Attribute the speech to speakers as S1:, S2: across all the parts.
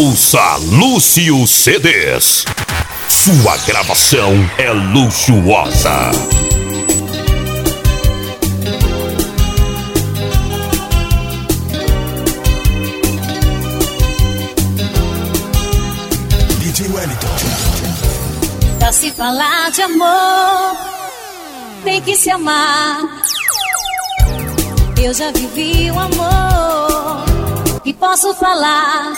S1: Ouça Lúcio CDs. Sua gravação é luxuosa.
S2: DJ Wellington.
S3: Pra se falar de amor, tem que se amar. Eu já vivi o amor e posso falar.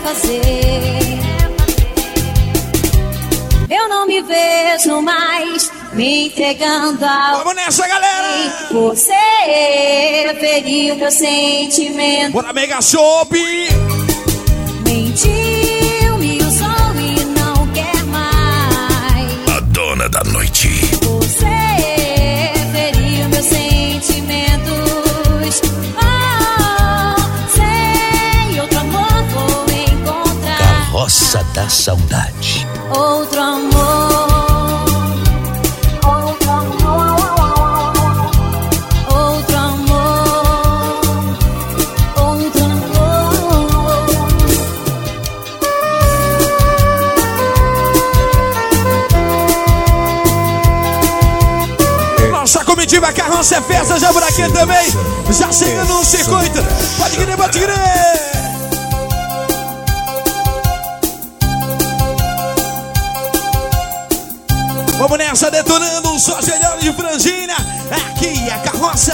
S3: Me refazer. Eu não me vejo mais me entregando ao
S4: Vamos nessa, galera!
S3: Você feriu meu sentimento.
S4: Bora Mega Shop!
S3: Mentiu,
S1: Roça da Saudade.
S3: outro amor. Outro amor. Outro amor. Outro amor.
S4: Nossa comitiva Carroça é festa, já por aqui também. Já chegando no circuito. Pode crer, pode crer. Vamos nessa, detonando só melhores de Frangina. Aqui a carroça.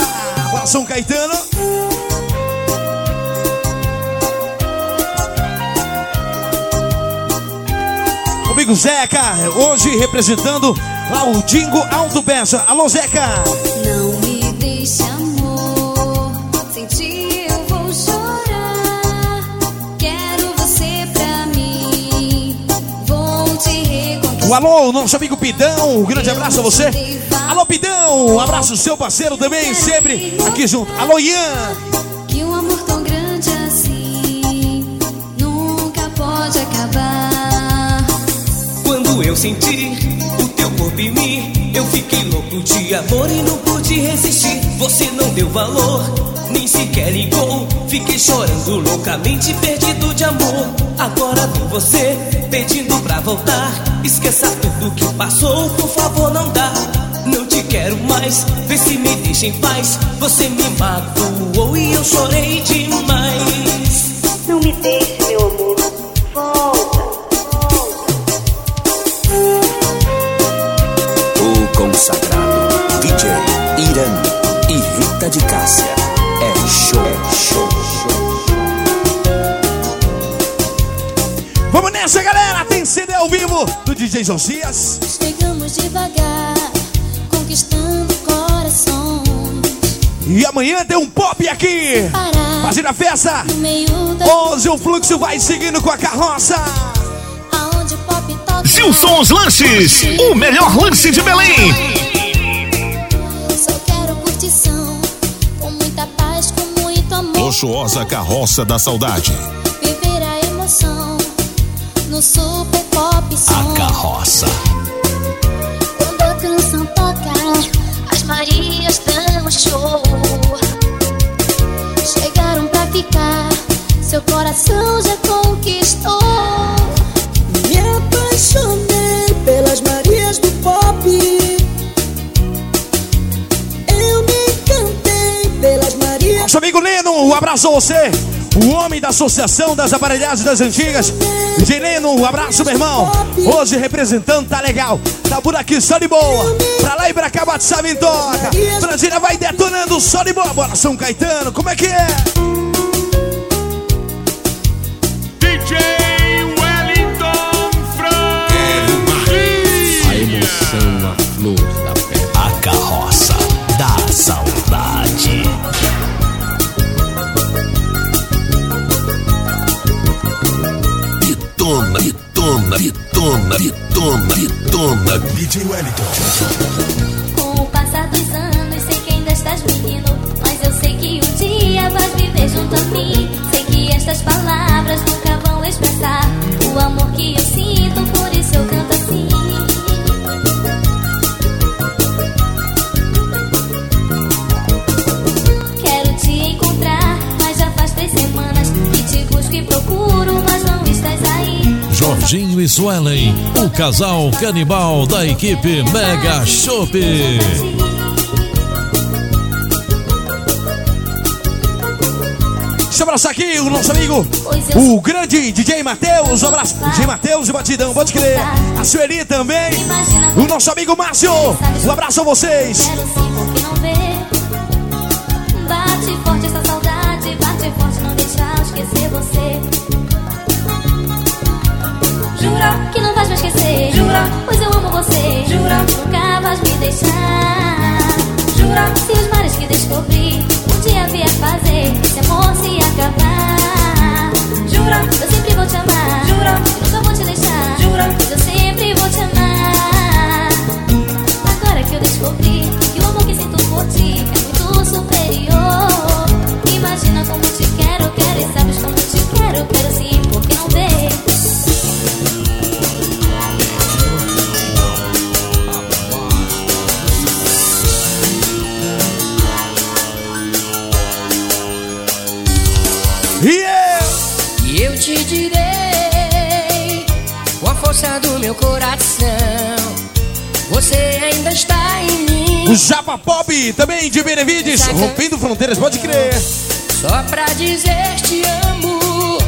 S4: Bora, São Caetano. Comigo Zeca, hoje representando lá o Dingo Alto Bessa. Alô Zeca! Alô, nosso amigo Pidão, um grande abraço a você. Alô Pidão, um abraço seu parceiro também, sempre aqui junto. Alô Ian!
S3: Que um amor tão grande assim nunca pode acabar.
S5: Quando eu senti o teu corpo em mim, eu fiquei louco de amor e não pude resistir. Você não deu valor, nem sequer ligou. Fiquei chorando loucamente, perdido de amor. Agora vem você pedindo pra voltar. Esqueça tudo que passou, por favor, não dá. Não te quero mais, vê se me deixa em paz. Você me magoou e eu chorei demais.
S6: Não me deixe, meu amor. Volta.
S2: O consagrado DJ Irã e Rita de Cássia. Show, show, show.
S4: Vamos nessa, galera! Tem CD ao vivo do DJ Josias.
S3: Chegamos devagar, conquistando corações.
S4: E amanhã tem um pop aqui. Fazendo a festa.
S3: no meio da
S4: Hoje o fluxo vai seguindo com a carroça.
S3: aonde o pop toca.
S1: Gilson's Lanches, o melhor lanche de Belém. Luxuosa Carroça da Saudade.
S3: Viver a emoção no super pop som.
S1: Carroça.
S3: Quando a canção toca, as Marias dão show. Chegaram pra ficar, seu coração já conquistou.
S7: Me apaixonei pelas Marias
S4: um abraço a você. O homem da Associação das Aparelhagens das Antigas. DJ Leno, um abraço, meu irmão. Hoje representando, tá legal. Tá por aqui, só de boa. Pra lá e pra cá, chave em toca. Brasília vai detonando, só de boa. Bora, São Caetano, como é que é?
S1: DJ detona, detona, detona, detona.
S2: DJ Wellington.
S3: Com o passar dos anos, sei que ainda estás vindo. Mas eu sei que um dia vais viver junto a mim. Sei que estas palavras nunca vão expressar o amor que eu sinto,
S8: Serginho e Suelen, o casal canibal da equipe Mega Shop.
S4: Deixa eu abraçar aqui o nosso amigo, o grande DJ Matheus. Um abraço, DJ Matheus e Batidão, pode crer. A Sueli também. O nosso amigo Márcio. Um abraço a vocês.
S3: Quero sim, porque não vê. Bate forte essa saudade, bate forte, não deixa eu esquecer você. Esquecer, jura, pois eu amo você, jura, nunca vais me deixar. Jura, se os mares que descobri um dia vier fazer esse amor se acabar. Jura, eu sempre vou te amar, jura, nunca vou te deixar,
S4: Também de Benevides, rompendo fronteiras, pode crer.
S9: Só pra dizer te amo.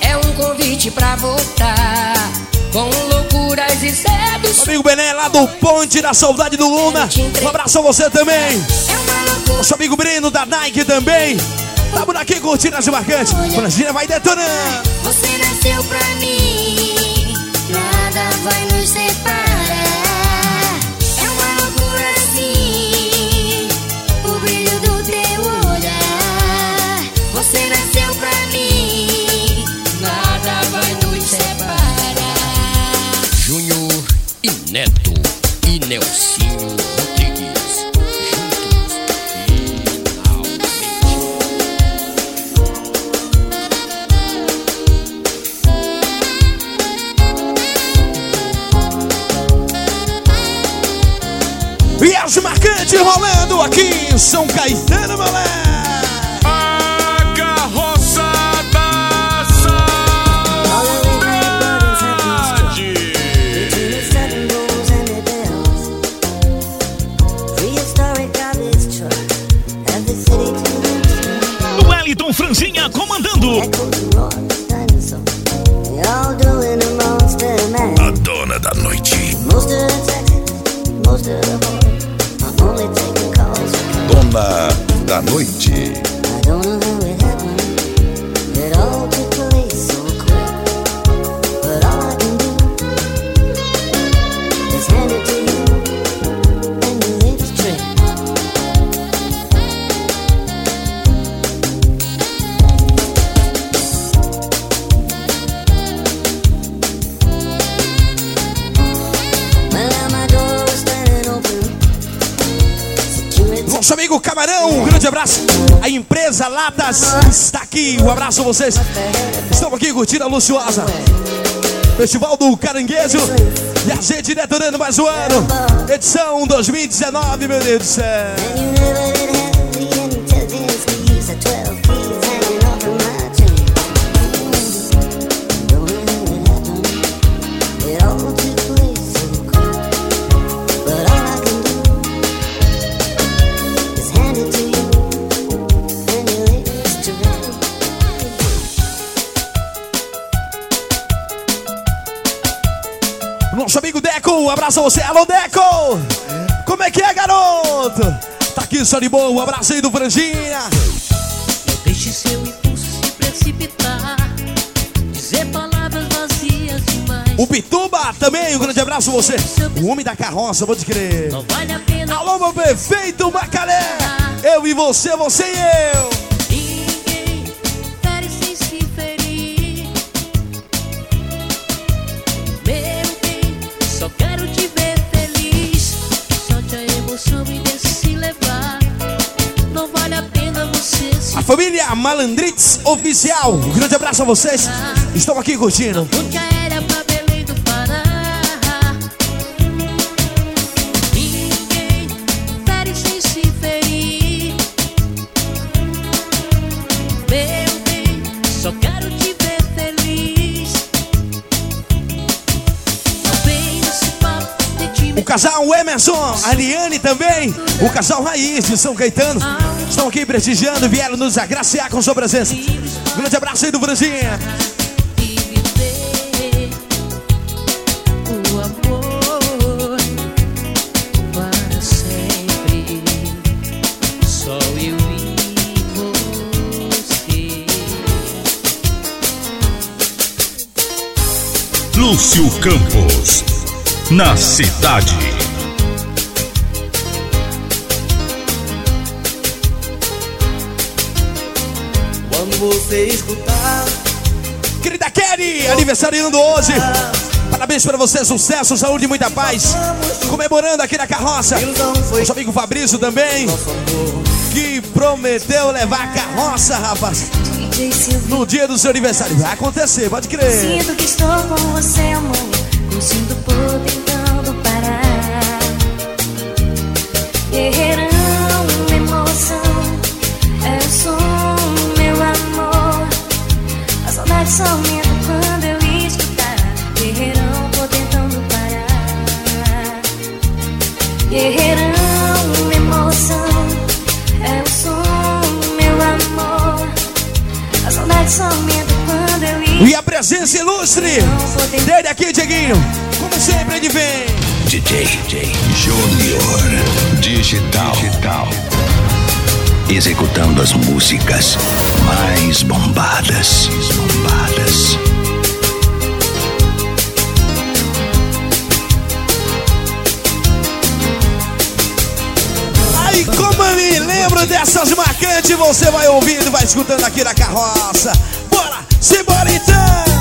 S9: É um convite pra voltar. Com loucuras e seduções.
S4: Amigo Bené lá do Ponte da Saudade do Luna. Um abraço a você também.
S9: É.
S4: Nosso amigo Breno da Nike também. Tá por aqui curtindo as marcantes. Frangina vai detonando.
S3: Você nasceu pra mim, nada vai nos separar.
S4: Em São Caetano, moleque. Empresa Latas está aqui. Um abraço a vocês. Estamos aqui curtindo a Luciosa. Festival do Caranguejo. E a gente detonando mais um ano. Edição 2019, meu Deus do céu. Abraço a você. Alô, Deco! Como é que é, garoto? Tá aqui, só de boa. Um abraço aí do Franjinha.
S10: Deixe seu impulso se precipitar. Dizer palavras vazias demais.
S4: O Pituba também, um grande abraço a você. O homem da carroça, vou te crer.
S10: Não vale a pena.
S4: Alô, meu perfeito Macalé. Eu e você, você e eu. Malandritz Oficial. Um grande abraço a vocês. Estão aqui curtindo. Casal Emerson, a Liane também. O casal Raiz de São Caetano. Estão aqui prestigiando, vieram nos agraciar com sua presença. Um grande abraço aí do Franzinha.
S1: Lúcio Campos. Na cidade.
S5: Quando você escutar,
S4: Querida Kelly, aniversariando hoje. Parabéns para você, sucesso, saúde e muita paz. Comemorando aqui na carroça. Nosso amigo Fabrício também. Que prometeu levar a carroça, rapaz. No dia do seu aniversário. Vai acontecer, pode crer.
S3: Sinto que estou com você, amor. Curtindo por tentando parar. Guerreirão, emoção. É o som, meu amor. A saudade só aumenta
S4: presença ilustre dele aqui, Dieguinho. Como sempre, ele vem.
S2: DJ, DJ Júnior Digital. Digital. Executando as músicas mais bombadas. Bombadas.
S4: Aí, como eu me lembro dessas marcantes, você vai ouvindo, vai escutando aqui na carroça. Bora, simbora então!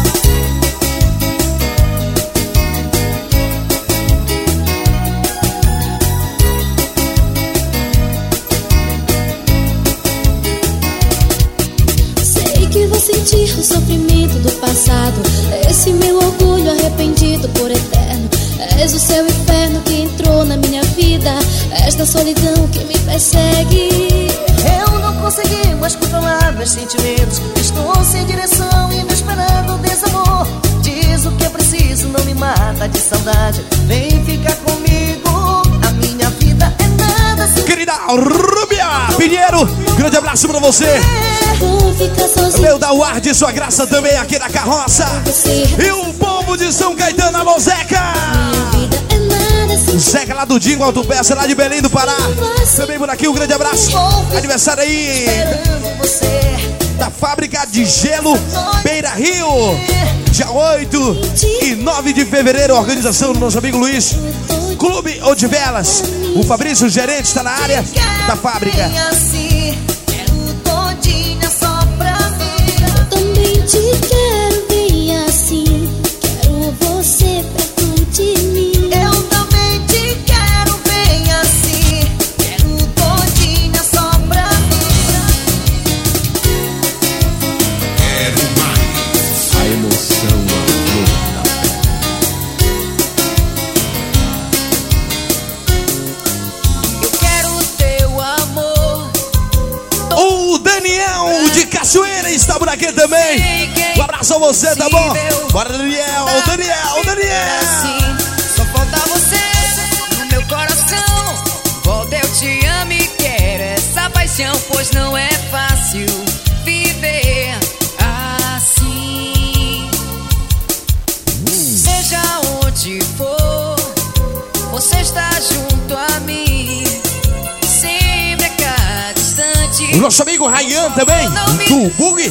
S11: Passado. Esse meu orgulho arrependido por eterno. És o seu inferno que entrou na minha vida. Esta solidão que me persegue.
S12: Eu não consegui mais controlar meus sentimentos. Estou sem direção e me esperando desamor. Diz o que é preciso, não me mata de saudade. Vem ficar comigo.
S4: Querida Rúbia Pinheiro, grande abraço pra você. Meu da Ward, sua graça também aqui na carroça. E o povo de São Caetano, alô Zeca.
S11: minha vida nada sem
S4: Zeca lá do Dingo Alto Peça, lá de Belém do Pará. Também por aqui, um grande abraço. Aniversário aí da fábrica de gelo Beira Rio. Dia 8 e 9 de fevereiro, organização do nosso amigo Luiz. Clube Odivelas. O Fabrício, o gerente, está na área da fábrica. Cachoeira está por aqui também. Um abraço a você, tá bom? Bora, Daniel, Daniel, Daniel.
S12: Assim, só falta você no meu coração. Volta, eu te amo e quero essa paixão, pois não é fácil viver assim. Seja onde for, você está junto a mim.
S4: O nosso amigo Ryan também, do Bug.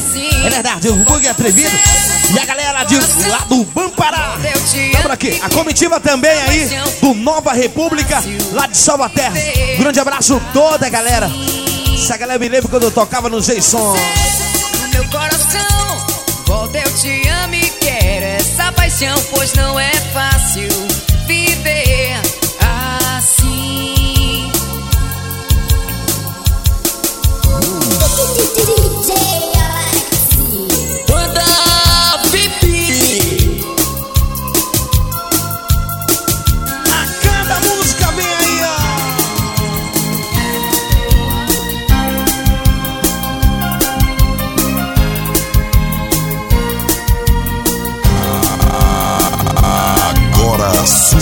S4: É verdade, o Bug é atrevido. E a galera de lá do Bampará. Estamos aqui. A comitiva também aí do Nova República, lá de Salvaterra. Grande abraço toda a galera. Essa galera me lembra quando eu tocava no J-Som.
S12: no meu coração. Volta, eu te amo e quero essa paixão, pois não é fácil viver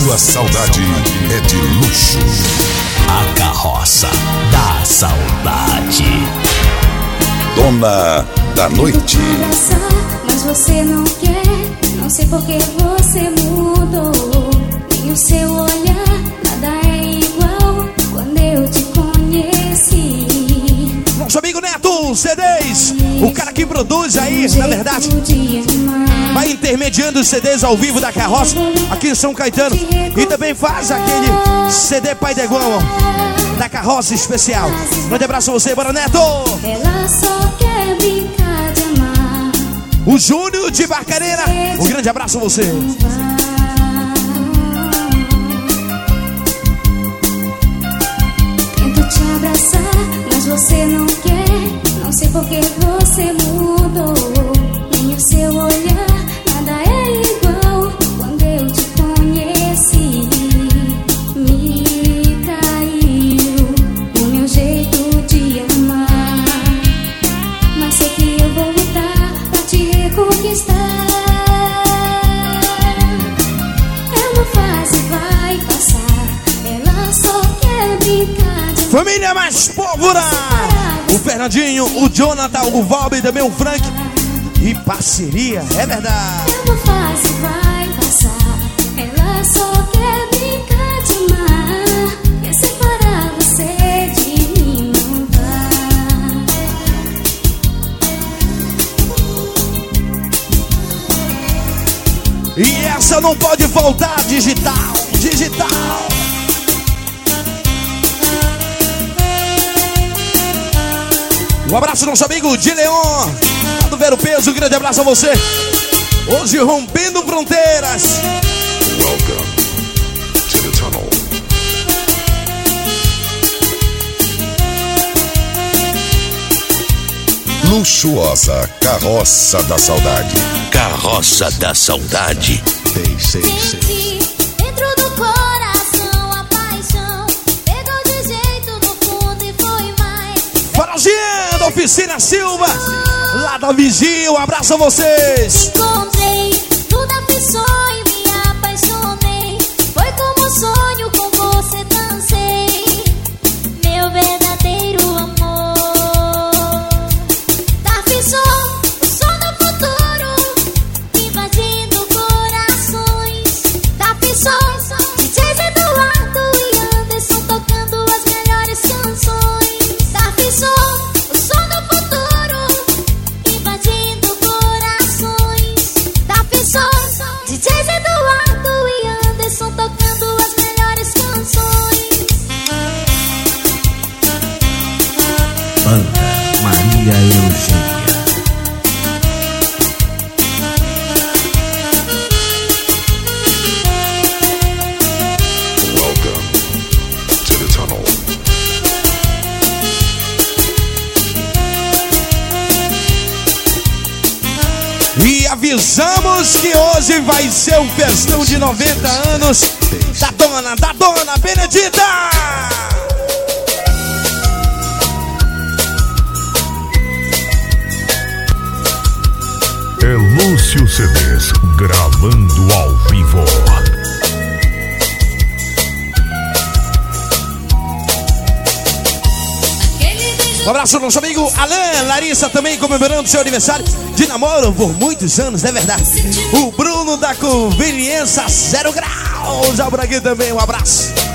S1: sua
S13: saudade é de luxo.
S1: A carroça da saudade.
S13: Dona da noite.
S3: Mas você não quer, não sei por que você mudou. Nem o seu olhar,
S4: Nosso amigo Neto, CDs, o cara que produz aí, na verdade, vai intermediando os CDs ao vivo da carroça aqui em São Caetano. E também faz aquele CD Pai de Igual da carroça especial. Grande abraço a você, bora Neto!
S3: Ela só quer brincar de amar.
S4: O Júnior de Barcareira, um grande abraço a você.
S3: Tento te abraçar, você não quer. Não sei por que você mudou.
S4: Família mais pólvora! O Fernandinho, o Jonathan, o Valber e também o Frank. E parceria, é verdade.
S3: É uma fase, vai passar. Ela só quer brincar de amar. Quer separar você de mim, não vai.
S4: E essa não pode faltar, digital, digital. Um abraço ao nosso amigo de Leon, do Vero Peso, um grande abraço a você. Hoje rompendo fronteiras.
S13: Welcome to the tunnel. Luxuosa Carroça da Saudade.
S1: Carroça da saudade.
S3: Senti dentro
S4: Oficina Silva, lá da Vigia, um abraço a vocês.
S3: Encontrei, tudo afliçou um
S4: festão de 90 anos da dona, da dona Benedita!
S13: É Lúcio CDs gravando ao vivo.
S4: Um abraço ao nosso amigo Alain, Larissa também comemorando seu aniversário de namoro por muitos anos, é verdade. O Bruno da Conveniência Zero Grau, já por aqui também, um abraço.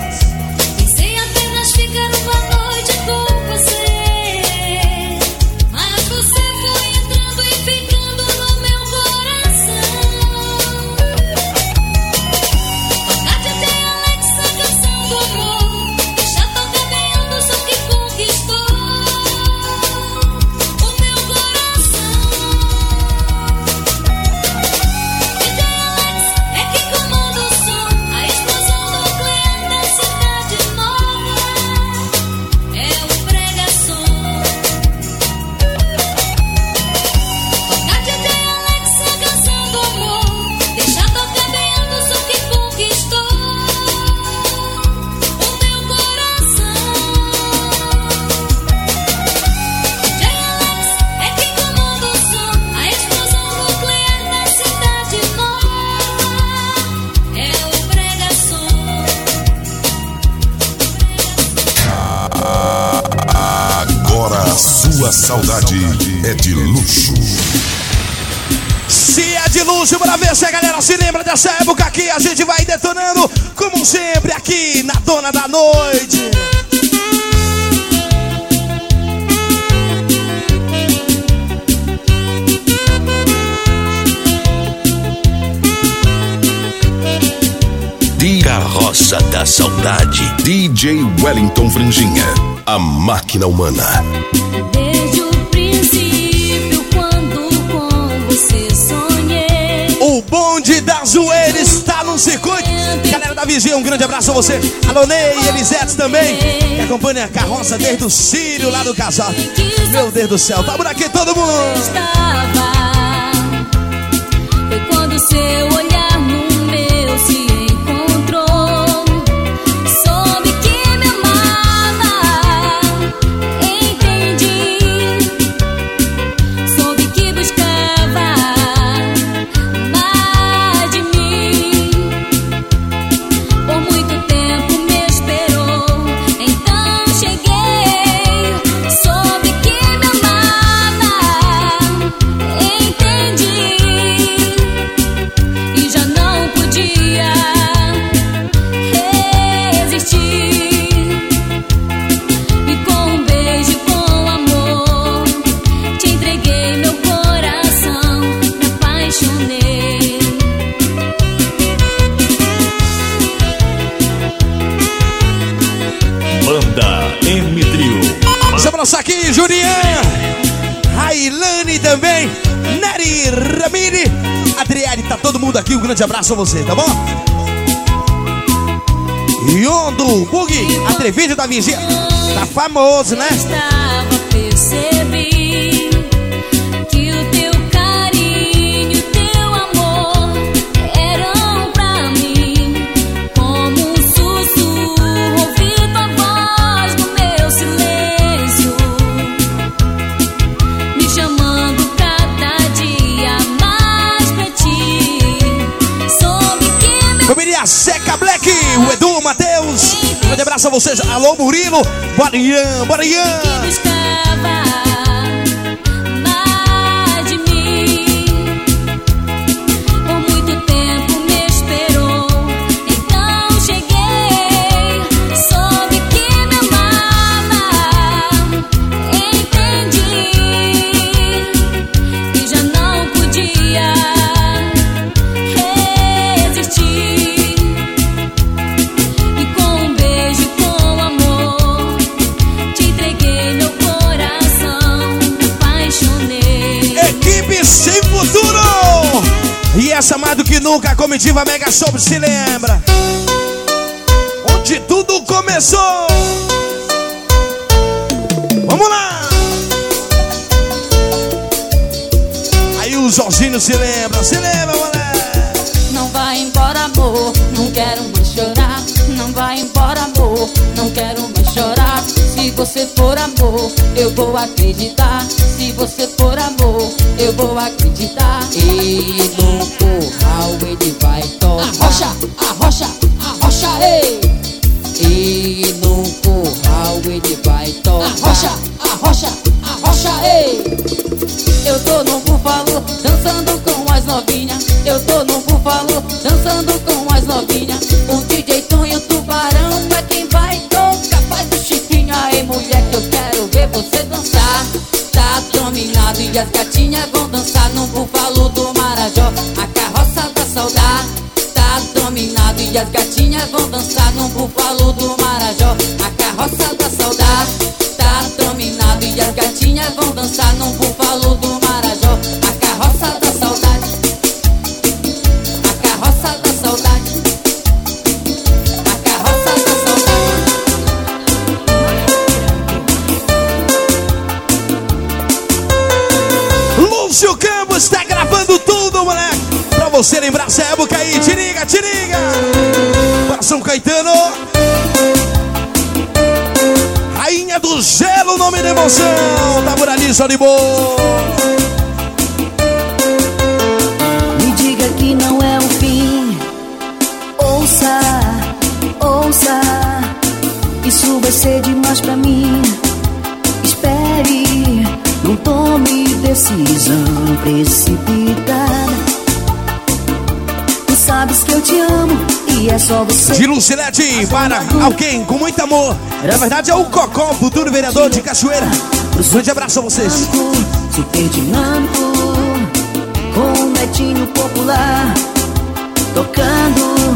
S3: Noite. De
S14: Carroça da Saudade. DJ Wellington Franjinha. A máquina humana.
S4: Circuito. Galera da vizinha, um grande abraço a você. Alô, Ney e Elisete também. Que acompanha a carroça desde o Sírio lá do casal. Meu Deus do céu, tá por aqui todo mundo.
S3: Foi quando seu olhar
S4: grande abraço a você, tá bom? Yondo, Bug, atrevido da vizinha. Tá famoso, né? Abraço a vocês. Alô, Murilo. Bora, Ian, bora, Ian. Comitiva Mega Show se lembra. Onde tudo começou. Vamos lá. Aí o Jorginho se lembra, se lembra, moleque.
S3: Não vai embora, amor, não quero mais chorar. Não vai embora, amor, não quero mais chorar. Se você for amor, eu vou acreditar. Se você for amor, eu vou acreditar.
S15: E no curral ele vai tocar
S3: Arrocha, arrocha, arrocha, ei!
S15: E no curral ele vai tocar
S3: Arrocha, arrocha, arrocha, ei! Eu tô no búfalo, dançando com as novinhas. Eu tô no búfalo, dançando com
S15: você dançar. Tá dominado e as gatinhas vão dançar. No búfalo do Marajó A carroça da saudade. Tá dominado e as gatinhas vão dançar. No búfalo do Marajó
S4: você lembrar essa época aí. Te liga, te liga. Para São Caetano. Rainha do Gelo, nome da emoção. Tá por ali, só de boa.
S16: Me diga que não é o fim. Ouça, ouça. Isso vai ser demais pra mim. Espere,
S17: decisão precipitada. Sabes que eu te amo e é só você.
S4: De Lucilete para alguém com muito amor. Na verdade é o Cocó, futuro vereador de Cachoeira. Um grande abraço a vocês.
S17: Super dinâmico, com um netinho popular, tocando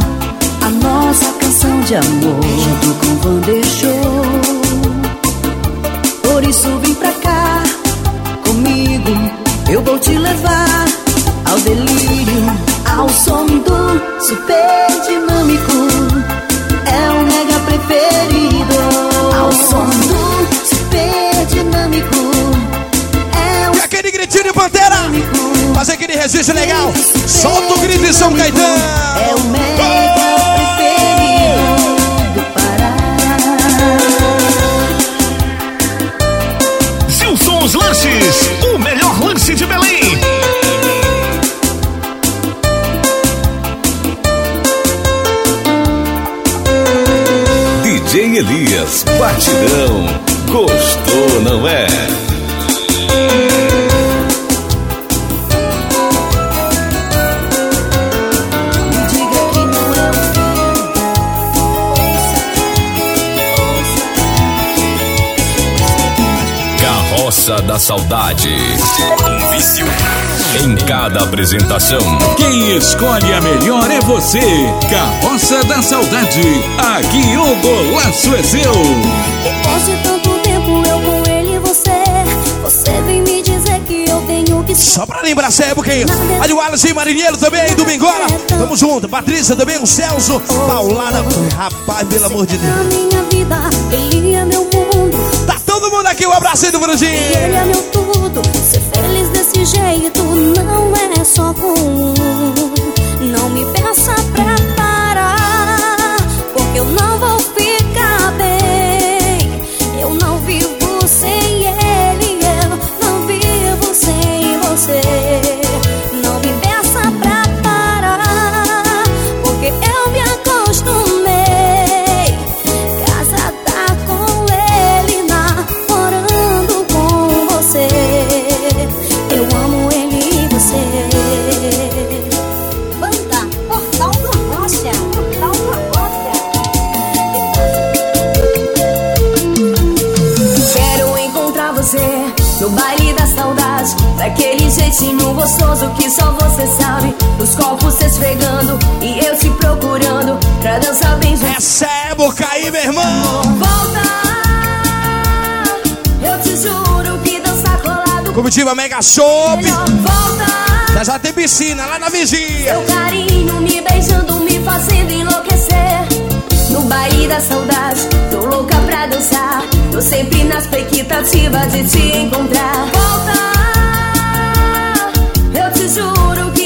S17: a nossa canção de amor, junto com o Vander Show. Por isso vem pra cá comigo, eu vou te levar ao delírio, ao som do super dinâmico. É o mega preferido, ao som do super dinâmico. É o
S4: E aquele gritinho de pantera. Fazer aquele registro legal. Solta o grito de São Caetano.
S17: É o mega preferido do Pará.
S8: Gilson's Lanches, o melhor lanche de Belém.
S14: Elias, batidão. Gostou, não é? Da Saudade. Um vício em cada apresentação.
S18: Quem escolhe a melhor é você. Carroça da Saudade. Aqui o golaço é seu.
S3: Depois de tanto tempo eu com ele e você Você vem me dizer que eu tenho que
S4: Só pra lembrar época aí. Ali o Alisson Marinheiro também, do Bengola. Tamo junto. Patrícia também, o Celso. Paulana. Rapaz, pelo amor de Deus.
S3: minha vida, ele é meu mundo
S4: Tá todo mundo aqui, um abraço aí do
S3: E ele é meu tudo Ser feliz desse jeito não é só com
S4: Mega Shop. Já já tem piscina lá na vigia.
S17: seu carinho me beijando, me fazendo enlouquecer. No baile da saudade, tô louca pra dançar. Tô sempre na expectativa de te encontrar. Volta, eu te juro que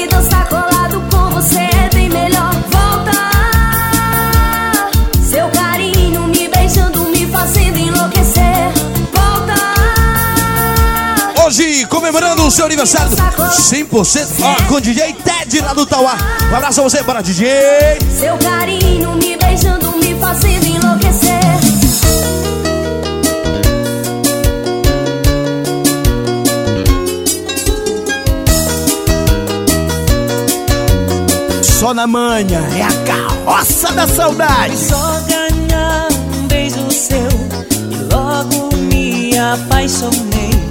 S4: comemorando o seu aniversário 100% ó, com o DJ Ted lá do Tauá. Um abraço a você, bora DJ.
S17: Seu carinho me beijando, me fazendo enlouquecer.
S8: Só na manhã é a carroça da saudade.
S19: Só ganhar um beijo seu e logo me apaixonei.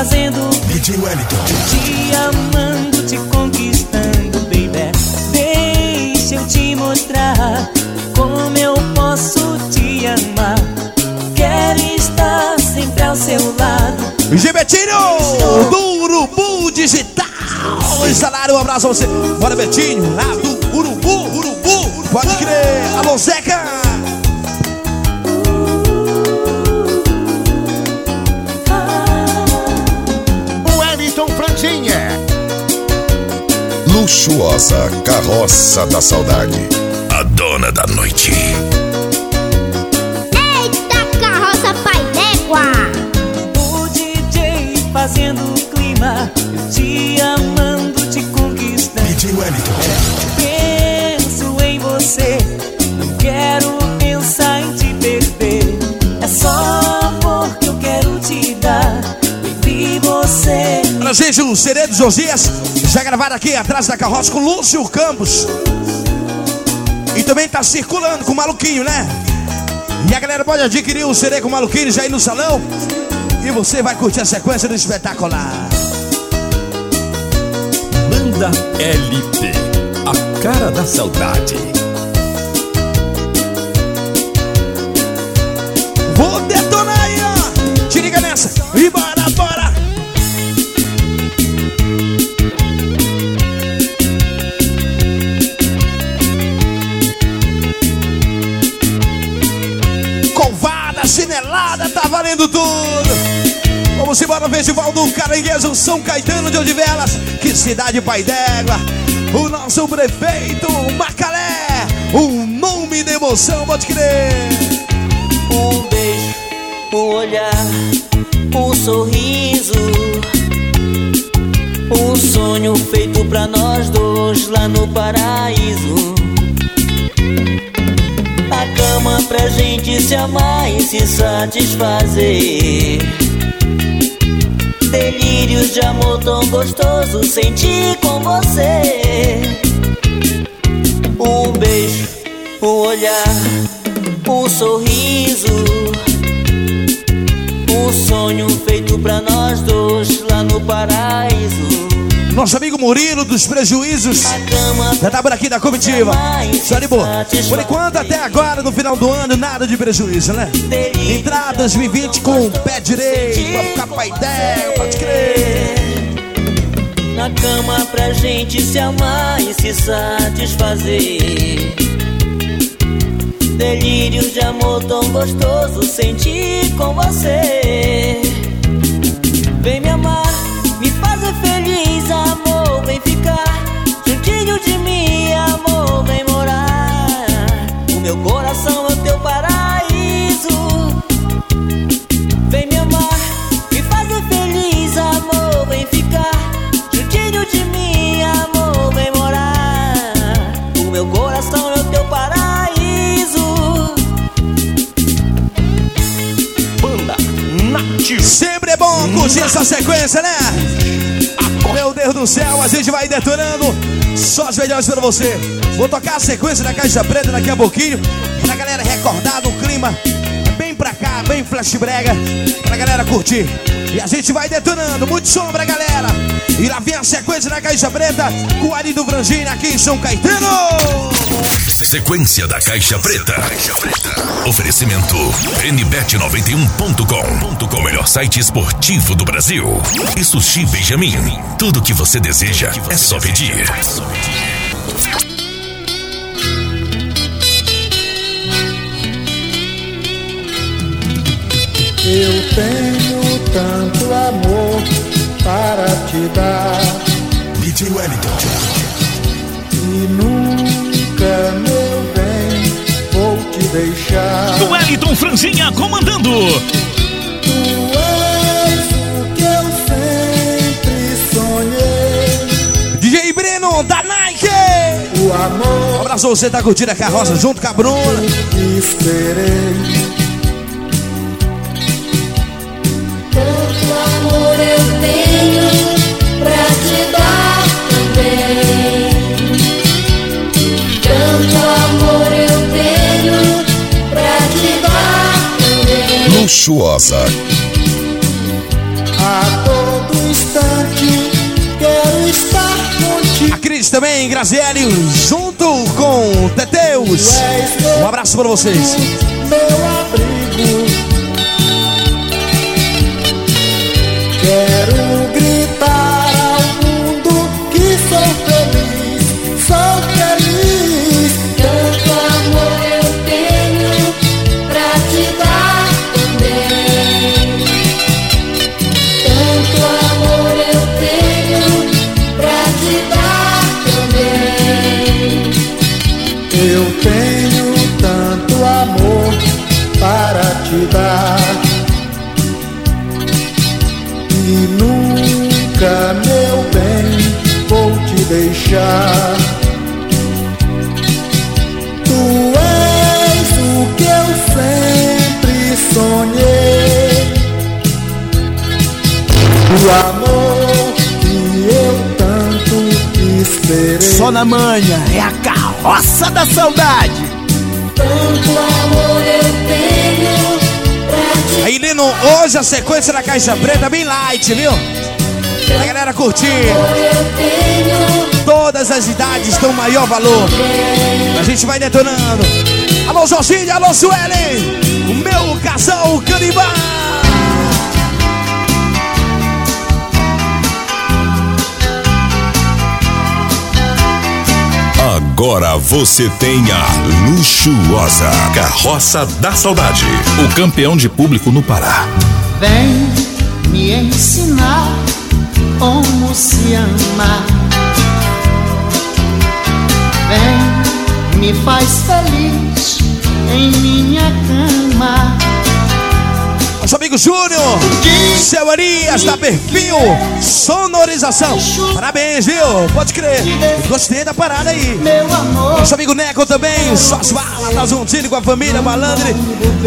S19: Fazendo
S8: DJ Wellington.
S19: te amando, te conquistando, baby. Deixa eu te mostrar como eu posso te amar. Quero estar sempre ao seu lado.
S4: DJ Betinho, do Urubu Digital. Instalaram um abraço a você. Bora, Betinho, lá do Urubu, Urubu. Pode crer. Alô, Zeca.
S14: Luxuosa Carroça da Saudade. A dona da noite.
S3: Eita carroça pai d'égua!
S19: O DJ fazendo o clima, eu te amando, te conquistando.
S8: DJ Wellington.
S19: Penso em você, não quero pensar em te perder. É só amor que eu quero te dar.
S4: pra gente o Ceredo Josias, já gravado aqui atrás da carroça com Lúcio Campos. E também tá circulando com o maluquinho, né? E a galera pode adquirir o CD com o maluquinho já aí no salão. E você vai curtir a sequência do espetacular.
S14: Banda LP, a cara da saudade.
S4: Vou detonar aí, ó. Te liga nessa. E bora, bora. Tá valendo tudo. Vamos embora no Festival do Caranguejo São Caetano de Odivelas. Que cidade pai d'égua. O nosso prefeito Macalé. Um nome de emoção, pode crer.
S19: Um beijo, um olhar, um sorriso. Um sonho feito pra nós dois lá no paraíso. A cama pra gente se amar e se satisfazer. Delírios de amor tão gostoso sentir com você. Um beijo, um olhar, um sorriso. Um sonho feito pra nós dois lá no paraíso.
S4: Nosso amigo Murilo dos Prejuízos. Já tá por aqui da comitiva. Boa. Por enquanto, até agora, no final do ano, nada de prejuízo, né? Entrar 2020 com o pé direito Vai ficar pra ideia, pode crer.
S19: Na cama pra gente se amar e se satisfazer. Delírios de amor tão gostoso sentir com você. Vem me amar, me fazer de mim, amor, vem morar. O meu coração
S4: Sempre é bom curtir essa sequência, né? Meu Deus do céu, a gente vai detonando só as melhores pra você. Vou tocar a sequência da Caixa Preta daqui a pouquinho, pra galera recordar no clima bem flash brega, pra galera curtir. E a gente vai detonando, muito sombra, galera. E lá vem a sequência da Caixa Preta com o Ari do Vrangina aqui em São Caetano.
S14: Sequência da Caixa Preta. Oferecimento nbet91.com. O melhor site esportivo do Brasil. E Sushi Benjamin. Tudo que você deseja é só pedir.
S20: Eu tenho tanto amor para te dar.
S14: DJ Wellington.
S20: E nunca, meu bem, vou te deixar.
S8: Wellington Franzinha comandando.
S20: Tu és o que eu sempre sonhei.
S4: DJ Breno da Nike.
S20: O amor.
S4: Um abraço, você tá curtindo a carroça junto com a Bruna.
S20: Esperei.
S14: Luxuosa.
S20: A todo instante quero estar contigo.
S4: A Cris também, Grazielli, junto com Teteus. Um abraço pra vocês.
S20: O amor serei.
S21: Só na manhã é a carroça da saudade.
S22: Tanto amor eu tenho
S4: Aí, Lino, hoje a sequência da Caixa Preta é bem light, viu? Pra galera curtir.
S22: eu.
S4: Todas as idades dão maior valor. A gente vai detonando. Alô, Jorginho, alô, Suelen. O meu casal canibal.
S14: Agora você tem a luxuosa Carroça da Saudade. O campeão de público no Pará.
S17: Vem me ensinar como se ama. Vem, me faz feliz em minha cama.
S4: Nosso amigo Júnior, seu Arias da Perfil Sonorização. Parabéns, viu? Pode crer. Gostei da parada aí. Nosso amigo Neco também, só as balas, tá juntinho com a família Malandre.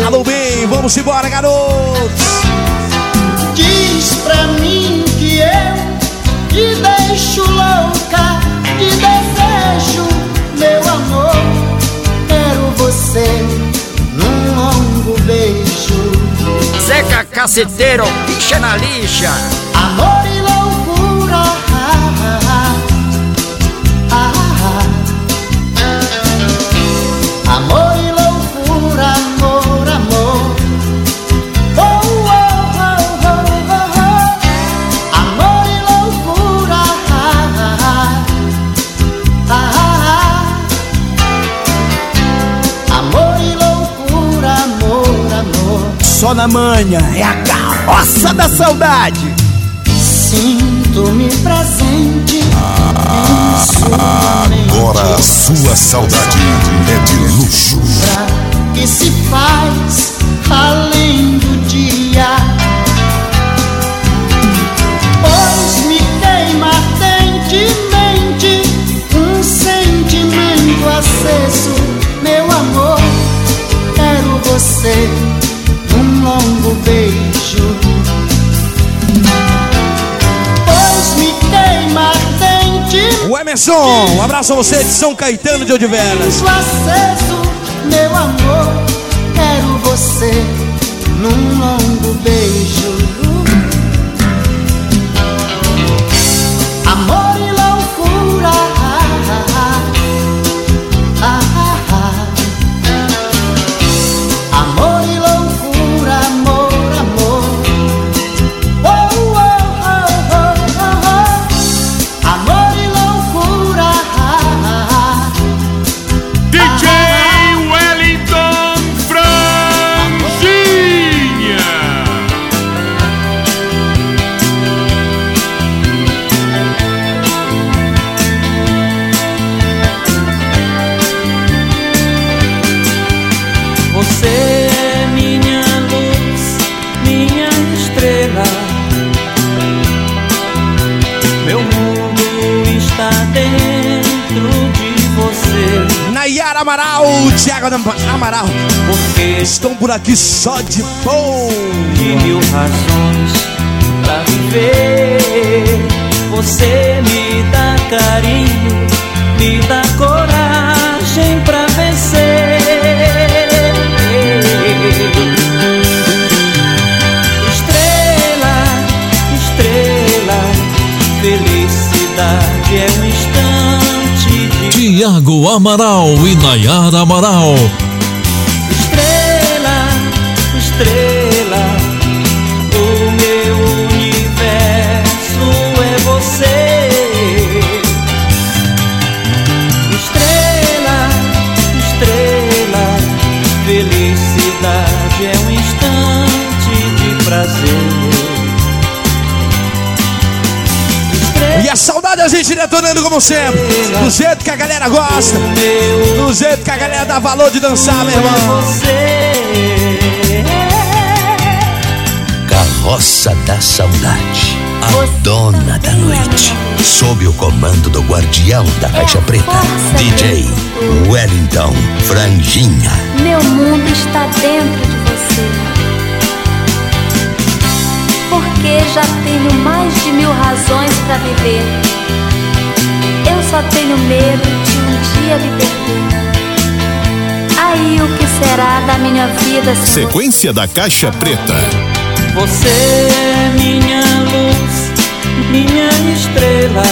S4: Alô, bem, vamos embora, garotos.
S17: diz pra mim que eu te deixo louca,
S23: Caceteiro, picha na lixa.
S21: Na manhã é a carroça da saudade.
S17: Sinto-me presente mente.
S14: Agora a sua saudade é de luxo.
S17: que se faz além do dia. Pois me queima ardentemente um sentimento aceso, meu amor. Quero você num longo beijo. Pois me queima ardentemente.
S4: O Emerson, um abraço a você de São Caetano de Odivelas.
S17: Aceso, meu amor, quero você num longo beijo.
S4: Amaral, Thiago Amaral. Estão por aqui só de bom.
S19: De mil razões pra viver. Você me dá carinho, me dá coragem
S8: Amaral e Nayara Amaral.
S4: E a gente detonando como sempre. Do jeito que a galera gosta. Do jeito que a galera dá valor de dançar, meu irmão.
S2: Carroça da Saudade. A dona da noite. Sob o comando do guardião da Caixa Preta. DJ Wellington Franginha.
S3: Meu mundo está dentro de você. Porque já tenho mais de mil razões para viver. Eu só tenho medo de um dia me perder. Aí o que será da minha vida
S14: Sequência da Caixa Preta.
S19: Você é minha luz, minha estrela.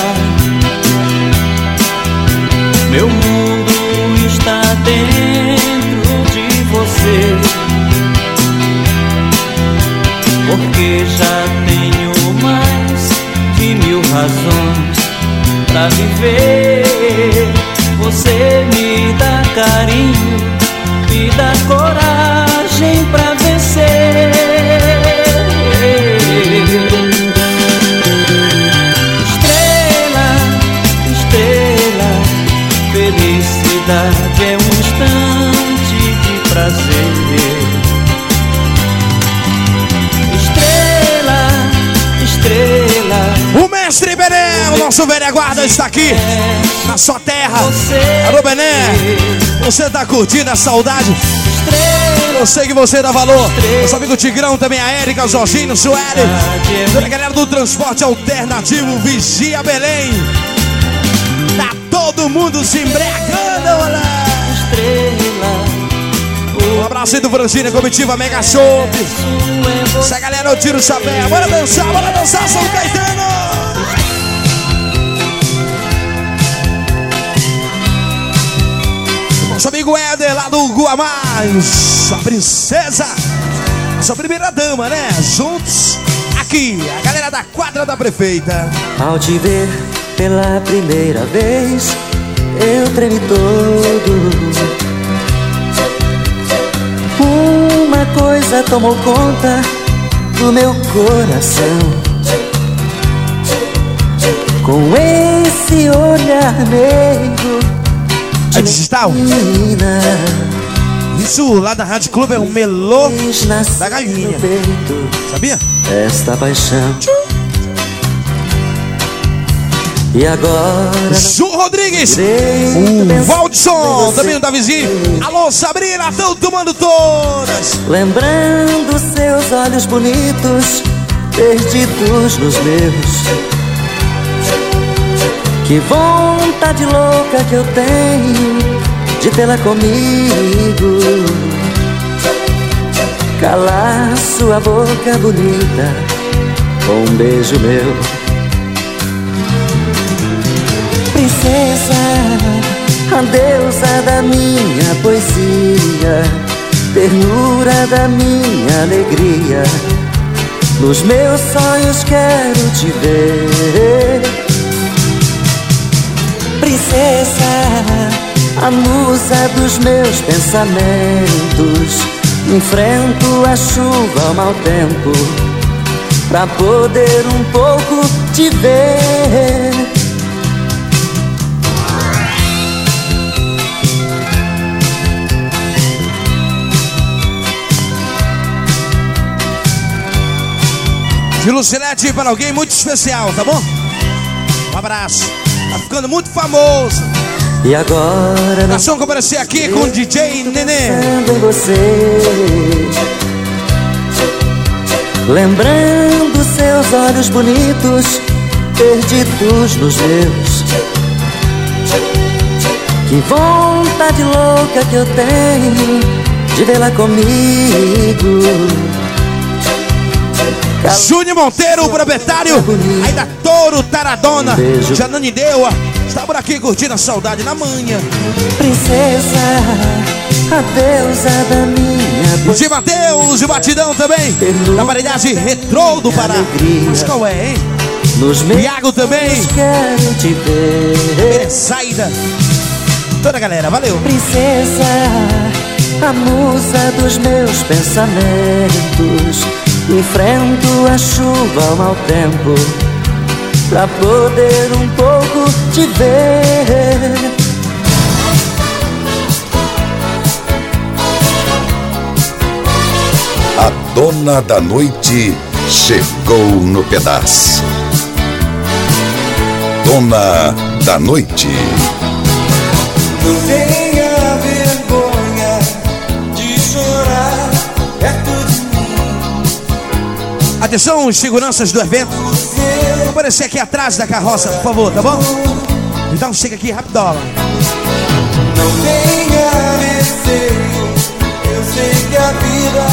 S19: Meu mundo está dentro de você. Porque já tenho mais de mil razões pra viver. Você me dá carinho, me dá coragem pra vencer. Estrela, estrela, felicidade
S4: mestre Bené, o nosso velho guarda está aqui na sua terra. Alô, Bené, você tá curtindo a saudade? Eu sei que você dá valor. Nosso amigo Tigrão, também a Érica, Jorginho, Sueli. Toda a galera do transporte alternativo Vigia Belém. Tá todo mundo se embriagando, olha. Um abraço aí do Franginha, comitiva Mega Show. Essa galera eu tiro o chapéu. Bora dançar, bora dançar, São Caetano. Éder lá do Guamás, sua princesa, sua primeira dama, né? Juntos aqui, a galera da quadra da prefeita.
S24: Ao te ver pela primeira vez, eu tremi todo. Uma coisa tomou conta do meu coração. Com esse olhar meio
S4: É digital? Isso lá da Rádio Clube é um melô da galinha. Sabia?
S24: esta paixão. E agora.
S4: Ju Rodrigues, o Valdson, também o Davizinho. Alô, Sabrina, estão tomando todas.
S24: Lembrando seus olhos bonitos, perdidos nos meus. Que vontade louca que eu tenho de tê-la comigo. Calar sua boca bonita com um beijo meu. Princesa, a deusa da minha poesia, ternura da minha alegria. Nos meus sonhos quero te ver. Princesa, a musa dos meus pensamentos. Enfrento a chuva ao mau tempo pra poder um pouco te ver.
S4: De Lucinete para alguém muito especial, tá bom? Um abraço. Tá ficando muito famoso.
S24: E agora
S4: Nós vamos comparecer aqui com o DJ Nenê.
S24: em você Lembrando seus olhos bonitos Perdidos nos meus Que vontade louca que eu tenho De vê-la comigo
S4: Júnior Monteiro, o proprietário aí da Touro Taradona. Janane Deua. Está por aqui curtindo a saudade na manhã.
S24: Princesa, a deusa da minha
S4: de Mateus, o Batidão também. Da variedade retrô do Pará. Mas qual é, hein?
S24: Nos
S4: Iago também.
S24: quero te ver
S4: Saída. Toda a galera, valeu.
S24: Princesa, a musa dos meus pensamentos. Enfrento a chuva ao mau tempo pra poder um pouco te ver.
S14: A dona da noite chegou no pedaço. Dona da noite.
S4: Atenção, os seguranças do evento. Vou aparecer aqui atrás da carroça, por favor, tá bom? Então chega aqui rapidola.
S25: Não tenha receio, eu sei que a vida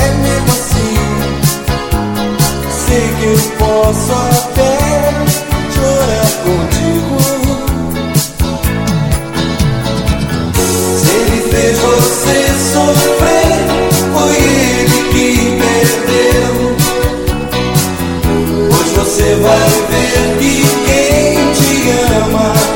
S25: é mesmo assim. Sei que eu posso até chorar contigo. Se ele fez você sofrer, você vai ver que quem te ama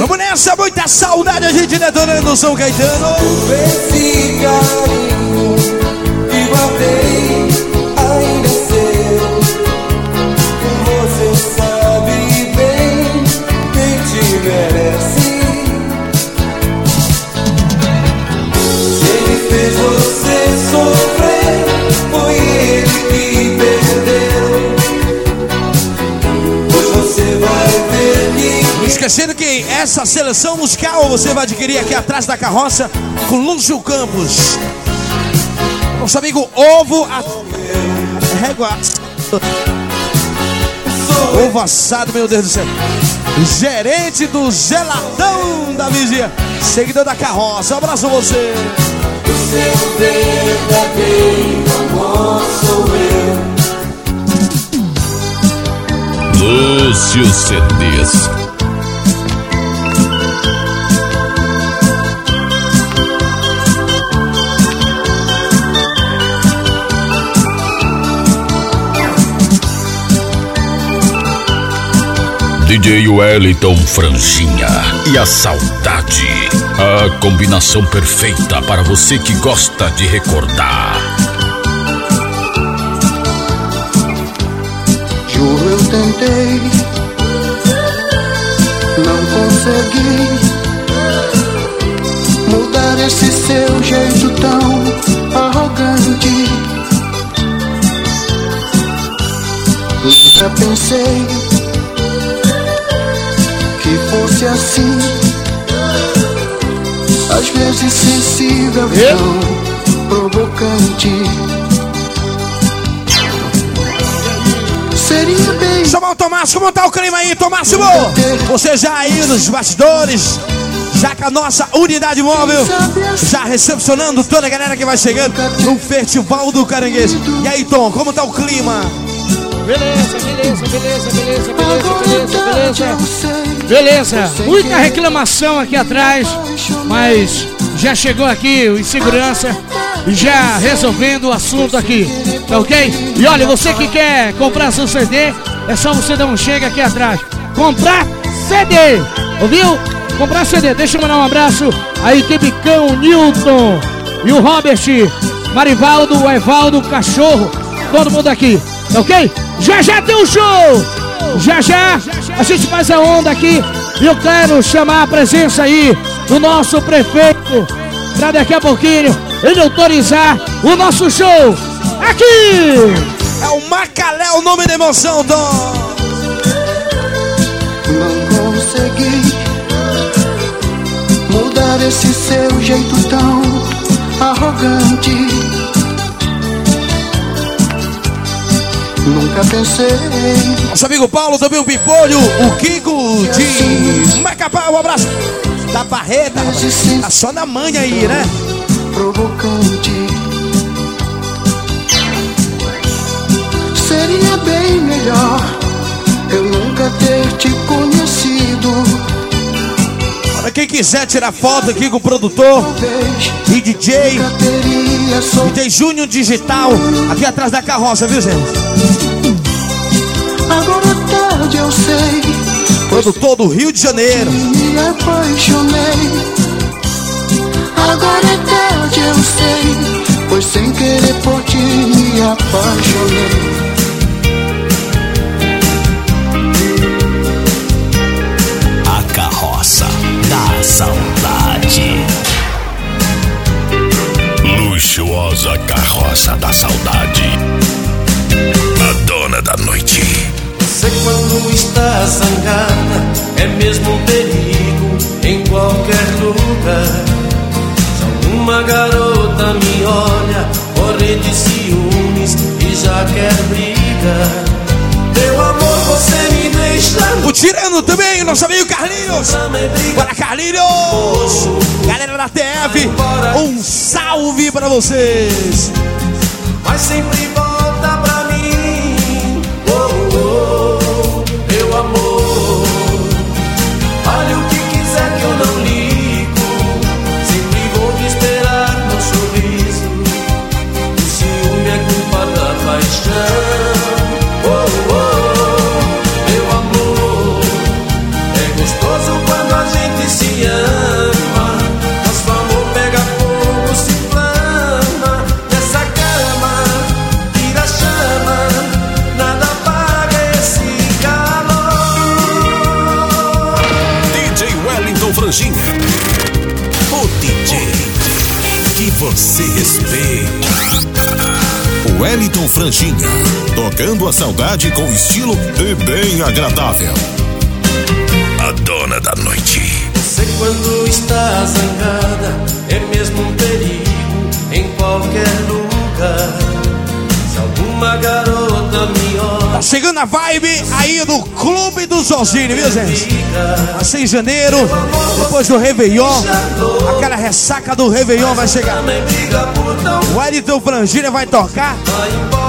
S4: Vamos nessa, muita saudade a gente detonando o São Caetano.
S25: Esse carinho
S4: Esquecendo que essa seleção musical você vai adquirir aqui atrás da carroça com Lúcio Campos. Nosso amigo Ovo a... Régua. Ovo assado, meu Deus do céu. Gerente do Geladão da Vigia. Seguidor da carroça. Um abraço a você.
S25: o seu verdadeiro amor sou eu.
S14: Lúcio CDs. DJ Wellington Franjinha e a saudade. A combinação perfeita para você que gosta de recordar.
S25: Juro eu tentei, não consegui mudar esse seu jeito tão arrogante. Nunca pensei que fosse assim, às vezes sensível e tão provocante. Seria bem.
S4: Chamar o Tomás, como tá o clima aí, Tomássimo? Você já aí nos bastidores, já com a nossa unidade móvel, já recepcionando toda a galera que vai chegando no Festival do Caranguejo. E aí, Tom, como tá o clima?
S26: Beleza, beleza, beleza, beleza, beleza, beleza, beleza. Beleza, muita reclamação aqui atrás, mas já chegou aqui o segurança já resolvendo o assunto aqui, tá ok? E olha, você que quer comprar seu CD, é só você dar um chega aqui atrás. Comprar CD, ouviu? Comprar CD. Deixa eu mandar um abraço a equipe Cão, Newton e o Robert, Marivaldo, o Evaldo, o Cachorro, todo mundo aqui, tá ok? Já já tem um show! Já já a gente faz a onda aqui e eu quero chamar a presença aí do nosso prefeito pra daqui a pouquinho ele autorizar o nosso show aqui!
S4: É o Macalé o nome da emoção, Tom!
S25: Não consegui mudar esse seu jeito tão arrogante. Nunca pensei.
S4: Nosso amigo Paulo, também o Pipolho, o Kiko de Macapá, um abraço. Da Barreta, tá só na manha aí, né?
S25: Provocante. Seria bem melhor eu nunca ter te conhecido.
S4: Para quem quiser tirar foto aqui com o produtor e DJ, DJ Júnior Digital, aqui atrás da carroça, viu, gente?
S25: Agora tarde eu sei.
S4: Produtor do Rio de Janeiro.
S25: Me apaixonei. Agora é tarde eu sei. Pois sem querer por ti
S27: apaixonando.
S1: A carroça da saudade.
S14: Luxuosa carroça da saudade. A dona da noite.
S27: Você quando está zangada é mesmo um perigo em qualquer lugar. Se alguma garota me olha, morre de ciúmes e já quer briga. Meu amor,
S4: O Tirano também, nosso amigo Carlinhos. Bora, Carlinhos! Galera da TF, um salve pra vocês.
S27: Mas sempre
S1: Wellington Franjinha. Tocando a saudade com estilo e bem agradável.
S14: A dona da noite.
S27: Você quando está zangada é mesmo um perigo em qualquer lugar. Se alguma garota me.
S4: Tá chegando a vibe aí do Clube do Jorginho, viu, gente? A 6 de janeiro, depois do Réveillon, aquela ressaca do Réveillon vai chegar. O Wellington Frangília vai tocar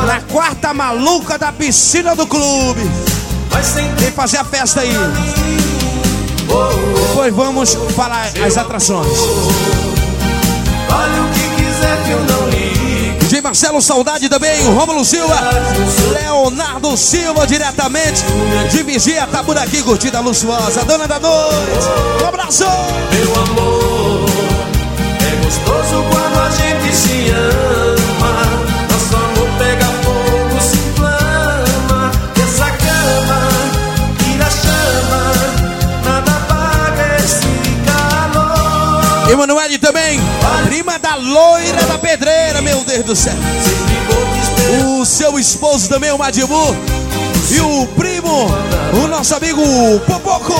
S4: na quarta maluca da piscina do clube. Vem fazer a festa aí. Depois vamos falar as atrações.
S27: Olha o que quiser que eu
S4: Marcelo Saudade também, Rômulo Silva, Leonardo Silva diretamente de Vigia, tá por aqui curtindo a luxuosa, dona da noite. Um abraço!
S27: Meu amor, é gostoso
S4: Deus do céu. O seu esposo também, o Madibu. E o primo, o nosso amigo Popoco.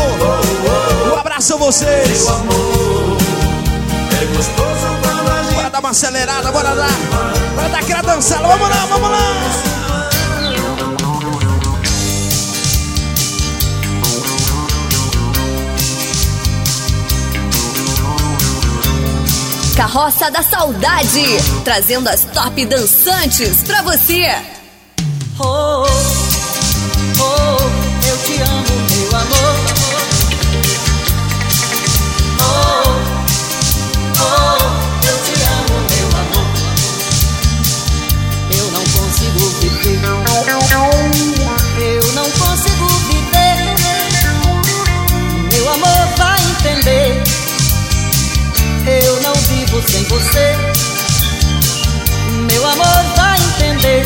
S4: Um abraço a vocês. Bora dar uma acelerada, bora lá. Bora dar aquela dançada, vamos lá, vamos lá.
S28: Carroça da Saudade, trazendo as top dançantes pra você.
S17: Oh, oh, eu te amo, meu amor. Oh, oh, eu te amo, meu amor. Eu não consigo viver. Eu não consigo viver. Meu amor vai entender. Eu sem você. Meu amor vai entender.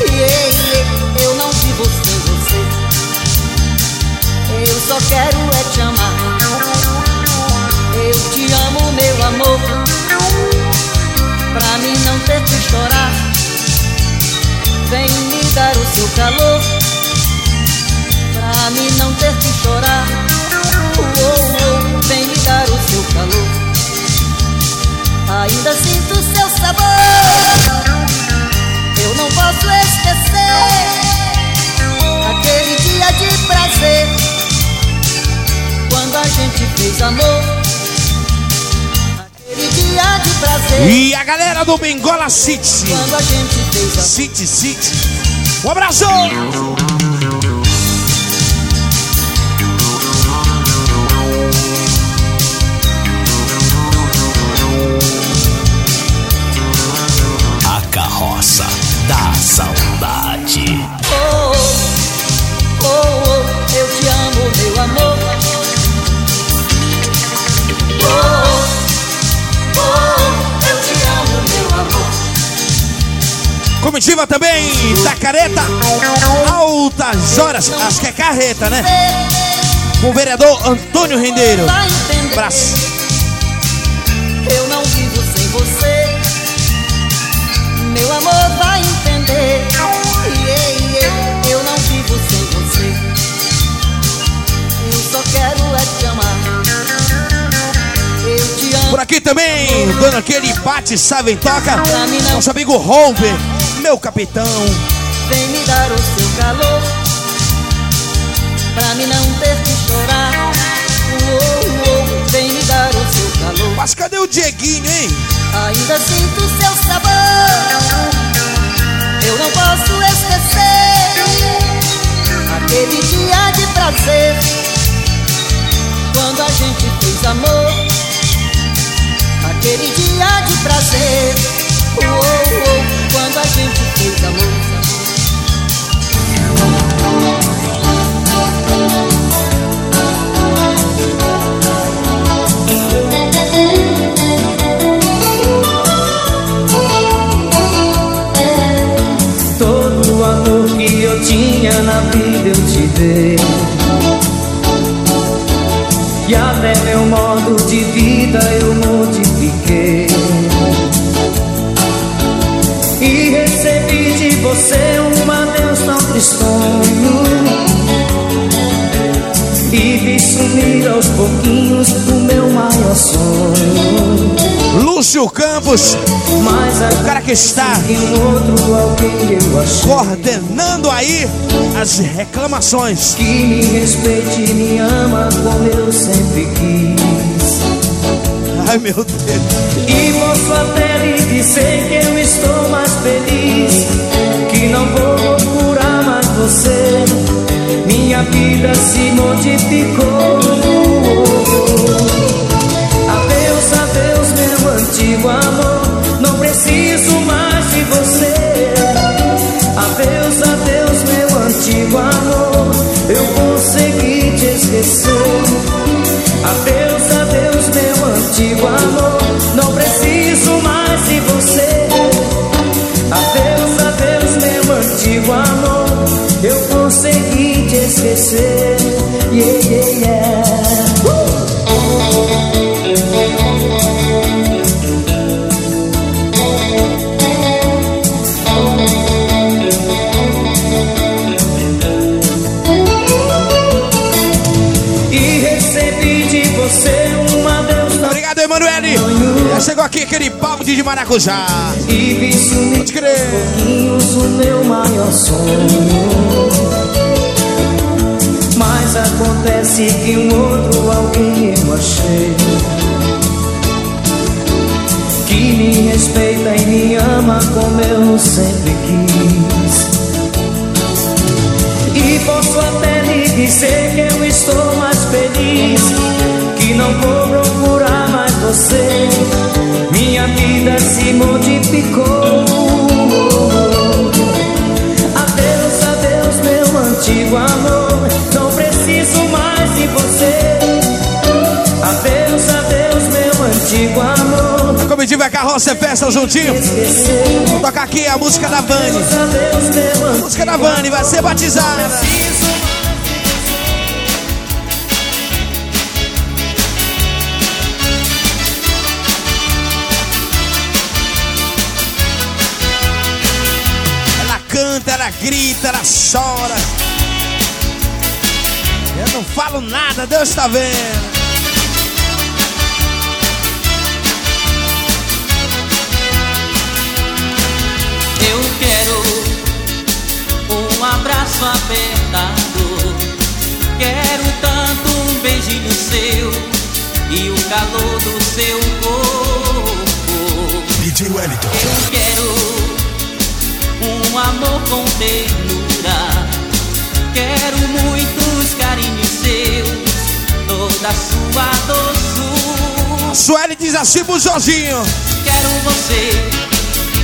S17: Yeah, eu não vivo sem você. Eu só quero é te amar. Eu te amo, meu amor. Pra mim não ter que chorar. Vem me dar o seu calor. Pra mim não ter que chorar. Oh, oh, vem me dar o seu calor. Ainda sinto seu sabor. Eu não posso esquecer aquele dia de prazer quando a gente fez amor. Aquele dia de prazer.
S4: E a galera do Bengola City.
S17: Quando a gente fez amor.
S4: City, City. Um abraço! Comitiva também da careta Altas Horas, acho que é carreta, né? Com o vereador Antônio Rendeiro. Abraço.
S29: Eu não vivo sem você. Meu amor vai entender. Eu não vivo sem você. Eu só quero é te amar. Eu te amo.
S4: Por aqui também, dando aquele empate, sabe, toca. Nosso amigo Holber, meu capitão.
S29: Vem me dar o seu calor Pra mim não ter que chorar. Oh, oh, Vem me dar o seu calor.
S4: Mas cadê o Dieguinho, hein?
S29: Ainda sinto seu sabor. Eu não posso esquecer Aquele dia de prazer. Quando a gente fez amor Aquele dia de prazer oh, oh, Quando a gente fez amor
S17: Todo o amor que eu tinha na vida eu te dei. E até meu modo de vida eu modifiquei você um adeus tão tristonho E vi sumir aos pouquinhos o meu maior sonho
S4: Lúcio Campos, o cara que está coordenando aí as reclamações.
S17: Que me respeite e me ama como eu sempre quis.
S4: Ai meu Deus.
S17: E posso até lhe dizer que você. Minha vida se modificou.
S4: Chegou aqui aquele balde de maracujá.
S17: E vi sumir
S4: Pode crer.
S17: pouquinhos o meu maior sonho Mas acontece que um outro alguém eu achei Que me respeita e me ama como eu sempre quis E posso até lhe dizer que eu estou mais feliz Que não vou procurar mais você Minha vida se modificou Adeus, adeus, meu antigo amor Não preciso mais de você Adeus, adeus, meu antigo amor
S4: A comitiva é carroça, é festa juntinho. Vou tocar aqui a música da Vani. Música da Vani vai ser batizada. Grita, ela chora. Eu não falo nada, Deus está vendo.
S19: Eu quero um abraço apertado. Quero tanto um beijinho seu e o calor do seu corpo.
S14: DJ Wellington.
S19: Eu quero um amor com ternura. Quero muitos carinhos seus, toda sua doçura.
S4: Sueli diz assim pro Jorginho.
S19: Quero você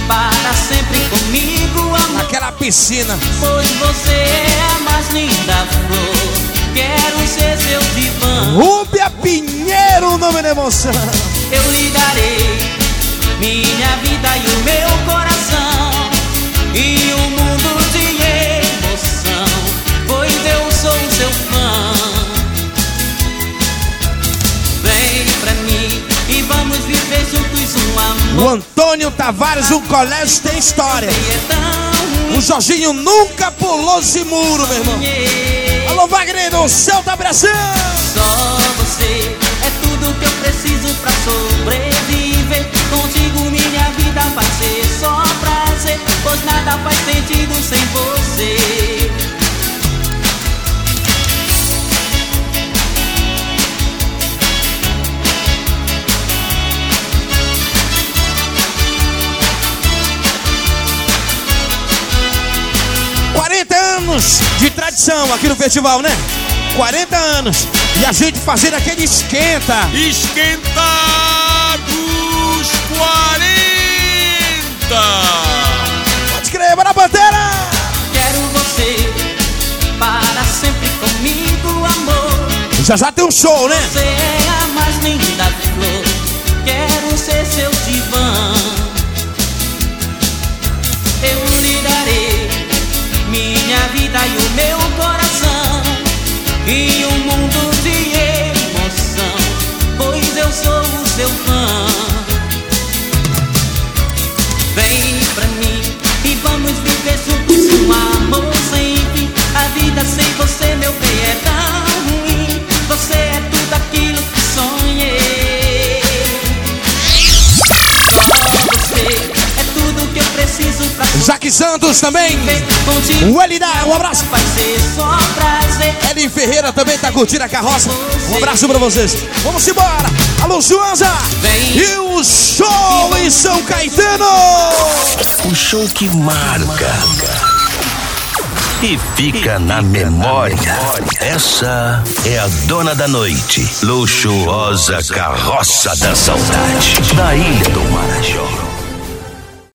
S19: para sempre comigo, amor.
S4: Naquela piscina.
S19: Pois você é a mais linda flor. Quero ser seu divã.
S4: Rúbia Pinheiro, o nome da emoção.
S19: Eu lhe darei minha vida e o meu coração e um mundo de emoção, pois eu sou seu fã. Vem pra mim e vamos viver juntos um amor.
S4: O Antônio Tavares, o colégio tem história. É o Jorginho nunca pulou esse muro, meu irmão. Alô, Wagner, o céu da Brasil!
S19: Só você é tudo que eu preciso pra sobreviver. Contigo minha vida vai ser só prazer pois nada faz sentido sem você.
S4: anos de tradição aqui no festival, né? 40 anos. E a gente fazendo aquele esquenta.
S14: Esquenta dos 40.
S4: Crer, bora bandeira!
S19: Quero você para sempre comigo, amor.
S4: Já já tem um show, né?
S19: Você é a mais linda flor. Quero ser seu divã. Eu lhe darei minha vida e o meu coração viver juntos um amor sem fim. A vida sem você, meu bem, é tão ruim. Você é tudo aquilo
S4: Jaque Santos também. O Elida, um abraço. Elin Ferreira também tá curtindo a carroça. Um abraço pra vocês. Vamos embora. Alô, Suanza. E o show em São Caetano.
S2: O show que marca e fica na memória. Essa é a dona da noite, luxuosa carroça da saudade da Ilha do Marajó.